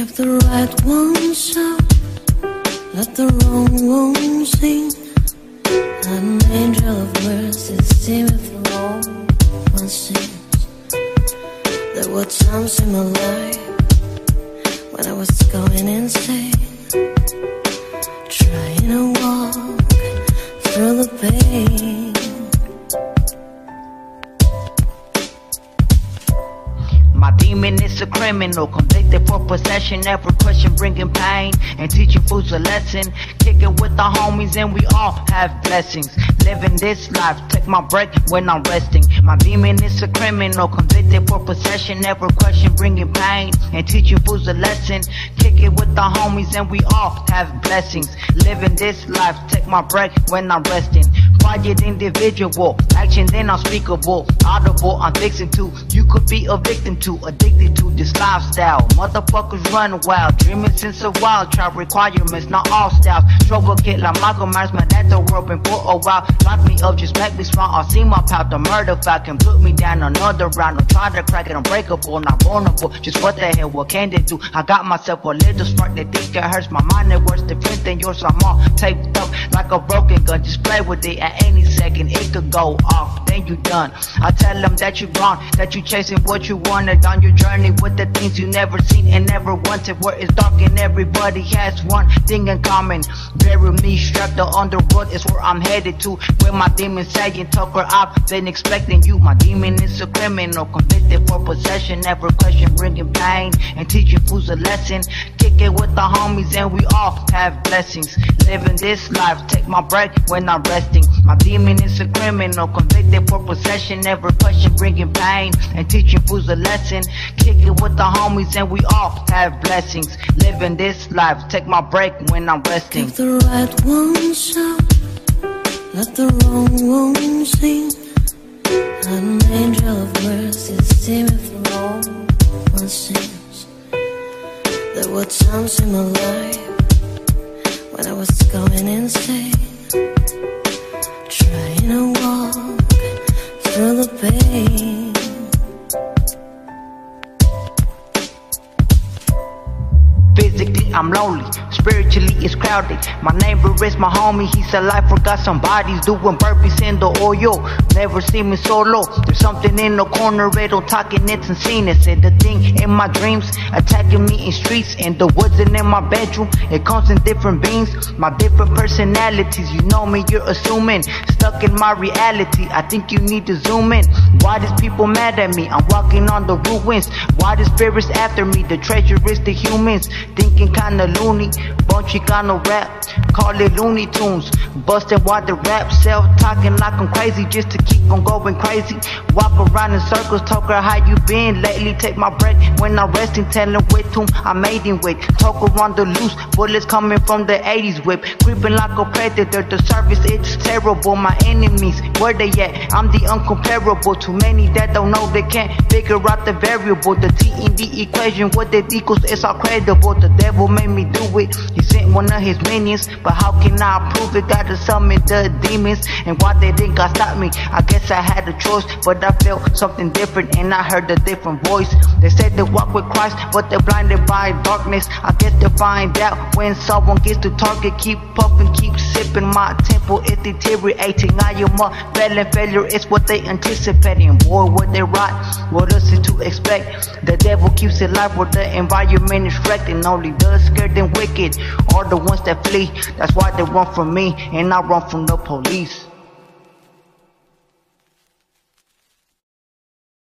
Kept the right ones out, let the wrong ones sing. An angel of mercy, through all my sins. There were times in my life when I was going insane, trying to walk through the pain. A criminal, convicted for possession, every question bringing pain and teaching fools a lesson. Kicking with the homies and we all have blessings. Living this life, take my break when I'm resting. My demon is a criminal, convicted for possession, every question bringing pain and teaching fools a lesson. Kicking with the homies and we all have blessings. Living this life, take my break when I'm resting. Quiet individual, action then unspeakable, audible, I'm fixing to. You could be a victim to, addicted to this lifestyle. Motherfuckers run wild, dreaming since a while. Try requirements, not all styles. Trouble kid like Michael Myers, man, that the world been for a while. Lock me up, just make me smile. I'll see my pal, the murder can put me down another round. Don't try to crack it, unbreakable, not vulnerable. Just what the hell, what can they do? I got myself a little smart, that think it hurts. My mind, it works different than yours. I'm all taped up like a broken gun. Just play with it at any second, it could go off. Then you done. I tell them that you gone, that you chasing what you wanted on your journey with the things you never seen and never wanted. Where it's dark and everybody has one thing in common. Bury me strapped to underwood is where I'm headed to. Where my demon saying, Tucker, I've been expecting you. My demon is a criminal, convicted for possession. Every question bringing pain and teaching fools a lesson. Kick it with the homies and we all have blessings. Living this life, take my break when I'm resting. My demon is a criminal, convicted for possession. Every question bringing pain and teaching fools a lesson. Kick it with the homies and we all have blessings. Living this life, take my break when I'm resting. Keep the right ones out, let the wrong ones sing. An angel of mercy through all sins. There were times in my life when I was going insane, I'm lonely. Spiritually, it's crowded. My neighbor is my homie. He's alive, forgot somebody's doing burpees in the oil. Never see me solo. There's something in the corner, it don't talking, it's unseen. It's the thing in my dreams, attacking me in streets, in the woods, and in my bedroom. It comes in different beings, my different personalities. You know me, you're assuming. Stuck in my reality, I think you need to zoom in. Why these people mad at me? I'm walking on the ruins. Why the spirits after me? The treasure is the humans. Thinking kinda loony, but Chicano rap, call it Looney Tunes. Busting while the rap self talking like I'm crazy just to keep on going crazy. Walk around in circles, talk her how you been lately. Take my breath when I'm resting, telling with whom I made mating with. Talk around the loose, bullets coming from the 80s whip. Creeping like a predator, the service it's terrible. My enemies, where they at? I'm the uncomparable. Too many that don't know they can't figure out the variable. The T in the equation, what that equals, it's all credible. The devil made me do it. He sent one of his minions, but how can I prove it? Gotta summon the demons, and why they think I got stop me? I guess I had a choice, but I felt something different, and I heard a different voice. They said they walk with Christ, but they're blinded by darkness. I guess they'll find out when someone gets to target. Keep puffing, keep sipping. My temple is deteriorating. I am a failing failure, it's what they anticipating. Boy, what they rot, what else is to expect? The devil keeps it alive where the environment is wrecked, and only the scared and wicked are the ones that flee. That's why they run from me, and I run from the police.